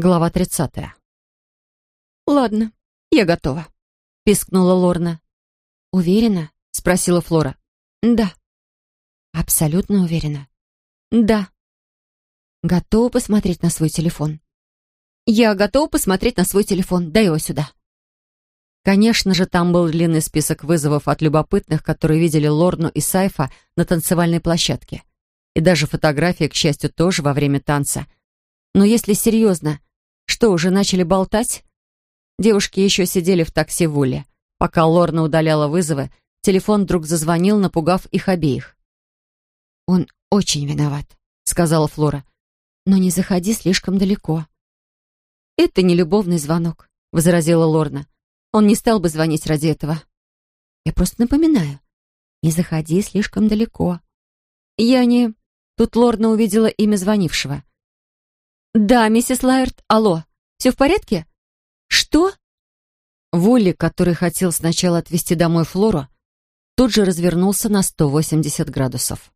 Глава тридцатая. «Ладно, я готова», — пискнула Лорна. «Уверена?» — спросила Флора. «Да». «Абсолютно уверена?» «Да». «Готова посмотреть на свой телефон?» «Я готова посмотреть на свой телефон. Дай его сюда». Конечно же, там был длинный список вызовов от любопытных, которые видели Лорну и Сайфа на танцевальной площадке. И даже фотографии, к счастью, тоже во время танца. Но если серьезно, что, уже начали болтать? Девушки еще сидели в такси в Уле. Пока Лорна удаляла вызовы, телефон вдруг зазвонил, напугав их обеих. «Он очень виноват», — сказала Флора. «Но не заходи слишком далеко». «Это не любовный звонок», — возразила Лорна. «Он не стал бы звонить ради этого». «Я просто напоминаю. Не заходи слишком далеко». «Я не...» Тут Лорна увидела имя звонившего. «Да, миссис Лайерт, алло, все в порядке?» «Что?» Вулли, который хотел сначала отвезти домой Флору, тут же развернулся на 180 градусов.